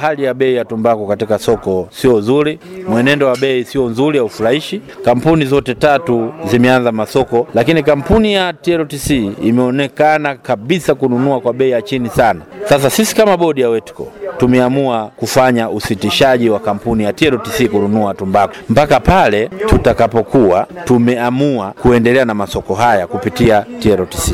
Hali ya bei ya tumbaku katika soko sio nzuri, mwenendo wa bei sio nzuri, haufurahishi. Kampuni zote tatu zimeanza masoko, lakini kampuni ya TLTC imeonekana kabisa kununua kwa bei ya chini sana. Sasa sisi kama bodi ya Wetco tumeamua kufanya usitishaji wa kampuni ya TLTC kununua tumbaku mpaka pale tutakapokuwa tumeamua kuendelea na masoko haya kupitia TLTC.